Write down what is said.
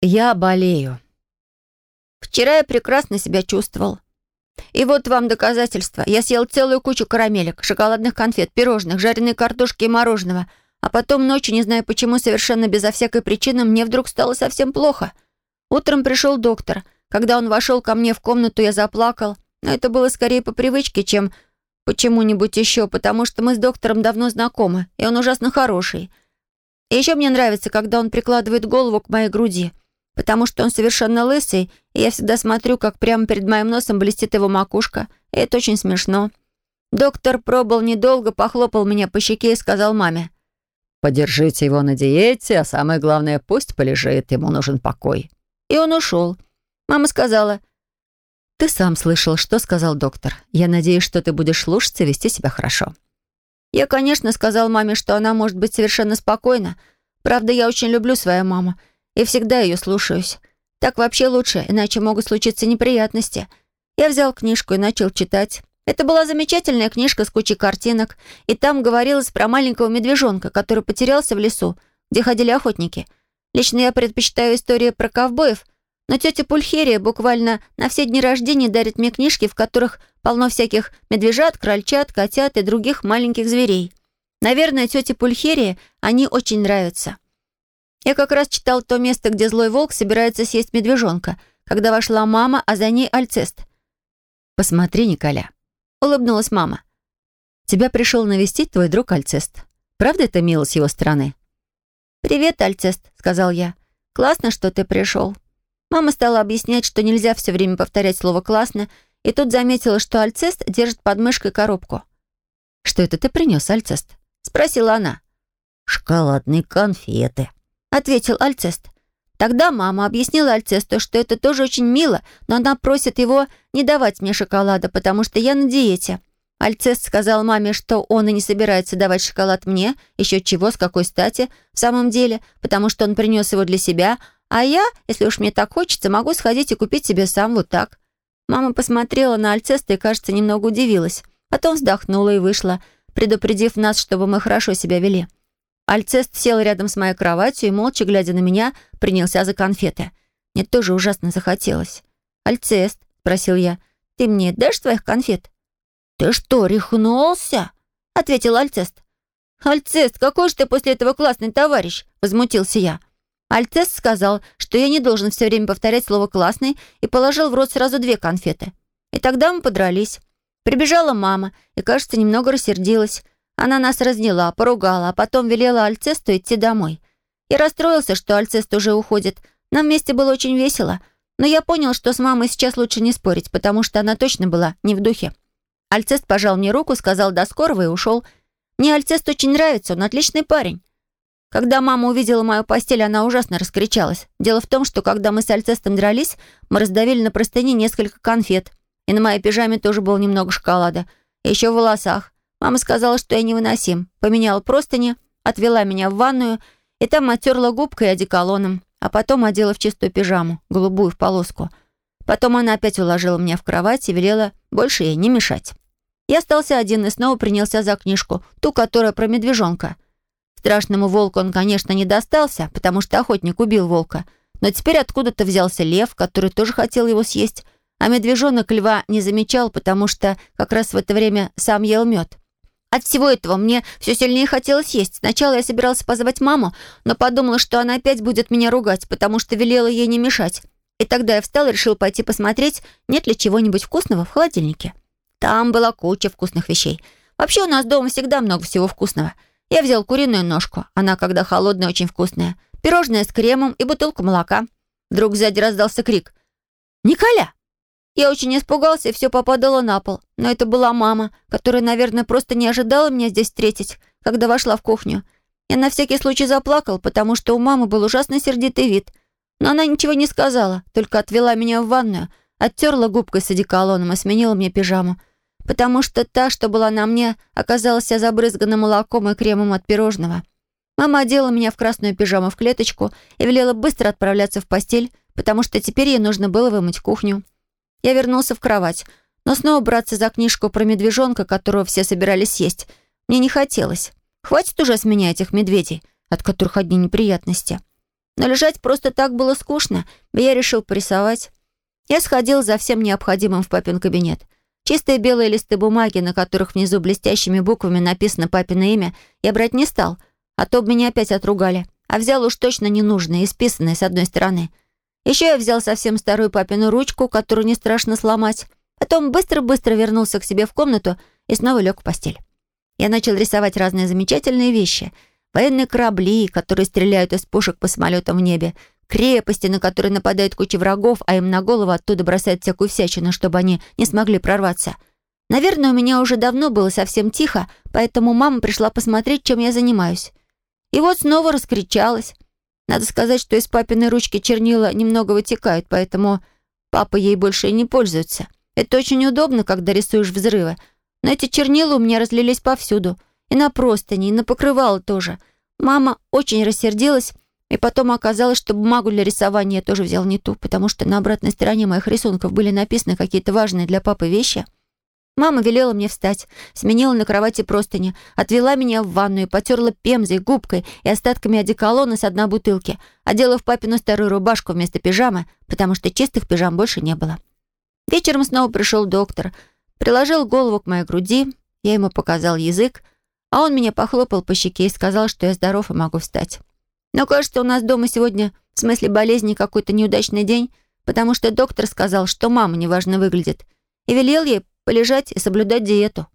Я болею. Вчера я прекрасно себя чувствовал. И вот вам доказательства. Я съел целую кучу карамелек, шоколадных конфет, пирожных, жареной картошки и мороженого. А потом ночью, не знаю почему, совершенно безо всякой причины, мне вдруг стало совсем плохо. Утром пришел доктор. Когда он вошел ко мне в комнату, я заплакал. Но это было скорее по привычке, чем почему-нибудь еще, потому что мы с доктором давно знакомы, и он ужасно хороший. И еще мне нравится, когда он прикладывает голову к моей груди, потому что он совершенно лысый, и я всегда смотрю, как прямо перед моим носом блестит его макушка, и это очень смешно. Доктор пробовал недолго, похлопал меня по щеке и сказал маме. «Подержите его на диете, а самое главное, пусть полежит, ему нужен покой». И он ушел. Мама сказала, «Ты сам слышал, что сказал доктор. Я надеюсь, что ты будешь слушаться и вести себя хорошо». Я, конечно, сказал маме, что она может быть совершенно спокойна. Правда, я очень люблю свою маму и всегда ее слушаюсь. Так вообще лучше, иначе могут случиться неприятности. Я взял книжку и начал читать. Это была замечательная книжка с кучей картинок, и там говорилось про маленького медвежонка, который потерялся в лесу, где ходили охотники. Лично я предпочитаю истории про ковбоев — но тетя Пульхерия буквально на все дни рождения дарит мне книжки, в которых полно всяких медвежат, крольчат, котят и других маленьких зверей. Наверное, тете Пульхерии они очень нравятся. Я как раз читал то место, где злой волк собирается съесть медвежонка, когда вошла мама, а за ней Альцест. «Посмотри, Николя», — улыбнулась мама. «Тебя пришел навестить твой друг Альцест. Правда это мило с его стороны?» «Привет, Альцест», — сказал я. «Классно, что ты пришел». Мама стала объяснять, что нельзя все время повторять слово «классно», и тут заметила, что Альцест держит под мышкой коробку. «Что это ты принес, Альцест?» — спросила она. «Шоколадные конфеты», — ответил Альцест. Тогда мама объяснила Альцесту, что это тоже очень мило, но она просит его не давать мне шоколада, потому что я на диете. Альцест сказал маме, что он и не собирается давать шоколад мне, еще чего, с какой стати, в самом деле, потому что он принес его для себя, а я, если уж мне так хочется, могу сходить и купить себе сам вот так. Мама посмотрела на Альцеста и, кажется, немного удивилась. Потом вздохнула и вышла, предупредив нас, чтобы мы хорошо себя вели. Альцест сел рядом с моей кроватью и, молча глядя на меня, принялся за конфеты. Мне тоже ужасно захотелось. «Альцест», — спросил я, — «ты мне дашь твоих конфет?» «Ты что, рехнулся?» — ответил Альцест. «Альцест, какой же ты после этого классный товарищ?» — возмутился я. Альцест сказал, что я не должен все время повторять слово «классный» и положил в рот сразу две конфеты. И тогда мы подрались. Прибежала мама и, кажется, немного рассердилась. Она нас разняла, поругала, а потом велела Альцесту идти домой. Я расстроился, что Альцест уже уходит. Нам вместе было очень весело. Но я понял, что с мамой сейчас лучше не спорить, потому что она точно была не в духе. Альцест пожал мне руку, сказал «до скорого» и ушел. Мне Альцест очень нравится, он отличный парень. Когда мама увидела мою постель, она ужасно раскричалась. Дело в том, что когда мы с Альцестом дрались, мы раздавили на простыне несколько конфет. И на моей пижаме тоже было немного шоколада. И еще в волосах. Мама сказала, что я невыносим. Поменяла простыни, отвела меня в ванную, и там оттерла губкой и одеколоном, а потом одела в чистую пижаму, голубую в полоску. Потом она опять уложила меня в кровать и велела больше ей не мешать. Я остался один и снова принялся за книжку, ту, которая про медвежонка — Страшному волку он, конечно, не достался, потому что охотник убил волка. Но теперь откуда-то взялся лев, который тоже хотел его съесть, а медвежонок льва не замечал, потому что как раз в это время сам ел мед. От всего этого мне все сильнее хотелось есть. Сначала я собирался позвать маму, но подумала, что она опять будет меня ругать, потому что велела ей не мешать. И тогда я встал и решил пойти посмотреть, нет ли чего-нибудь вкусного в холодильнике. Там была куча вкусных вещей. Вообще у нас дома всегда много всего вкусного — я взял куриную ножку, она, когда холодная, очень вкусная, пирожное с кремом и бутылку молока. Вдруг сзади раздался крик. «Николя!» Я очень испугался, и все попадало на пол. Но это была мама, которая, наверное, просто не ожидала меня здесь встретить, когда вошла в кухню. Я на всякий случай заплакал, потому что у мамы был ужасно сердитый вид. Но она ничего не сказала, только отвела меня в ванную, оттерла губкой с одеколоном и сменила мне пижаму потому что та, что была на мне, оказалась вся забрызгана молоком и кремом от пирожного. Мама одела меня в красную пижаму в клеточку и велела быстро отправляться в постель, потому что теперь ей нужно было вымыть кухню. Я вернулся в кровать, но снова браться за книжку про медвежонка, которого все собирались съесть, мне не хотелось. Хватит уже с меня этих медведей, от которых одни неприятности. Но лежать просто так было скучно, и я решил порисовать. Я сходил за всем необходимым в папин кабинет. Чистые белые листы бумаги, на которых внизу блестящими буквами написано папино имя, я брать не стал, а то бы меня опять отругали. А взял уж точно ненужное, исписанное с одной стороны. Еще я взял совсем старую папину ручку, которую не страшно сломать. Потом быстро-быстро вернулся к себе в комнату и снова лег в постель. Я начал рисовать разные замечательные вещи. Военные корабли, которые стреляют из пушек по самолетам в небе, крепости, на которые нападают куча врагов, а им на голову оттуда бросают всякую всячину, чтобы они не смогли прорваться. Наверное, у меня уже давно было совсем тихо, поэтому мама пришла посмотреть, чем я занимаюсь. И вот снова раскричалась. Надо сказать, что из папиной ручки чернила немного вытекают, поэтому папа ей больше и не пользуется. Это очень удобно, когда рисуешь взрывы. Но эти чернила у меня разлились повсюду. И на простыни, и на покрывало тоже. Мама очень рассердилась, и потом оказалось, что бумагу для рисования я тоже взял не ту, потому что на обратной стороне моих рисунков были написаны какие-то важные для папы вещи. Мама велела мне встать, сменила на кровати простыни, отвела меня в ванную, потерла пемзой, губкой и остатками одеколона с одной бутылки, одела в папину старую рубашку вместо пижамы, потому что чистых пижам больше не было. Вечером снова пришел доктор, приложил голову к моей груди, я ему показал язык, а он меня похлопал по щеке и сказал, что я здоров и могу встать. Но, кажется, у нас дома сегодня, в смысле болезни, какой-то неудачный день, потому что доктор сказал, что мама неважно выглядит, и велел ей полежать и соблюдать диету.